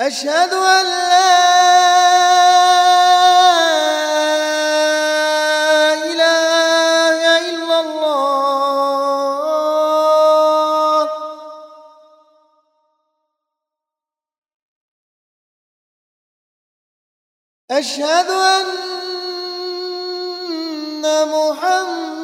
أشهد أن لا إله إلا الله. أشهد أن محمد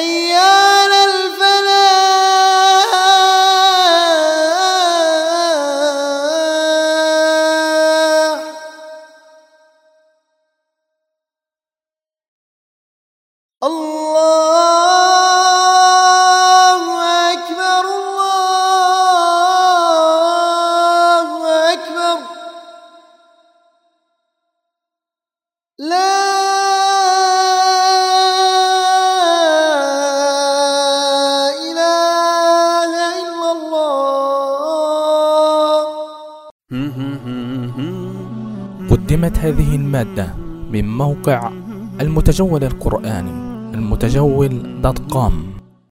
حي الفلاح. الله أكبر الله أكبر. لا قدمت هذه المادة من موقع المتجول القرآني المتجول دوت كوم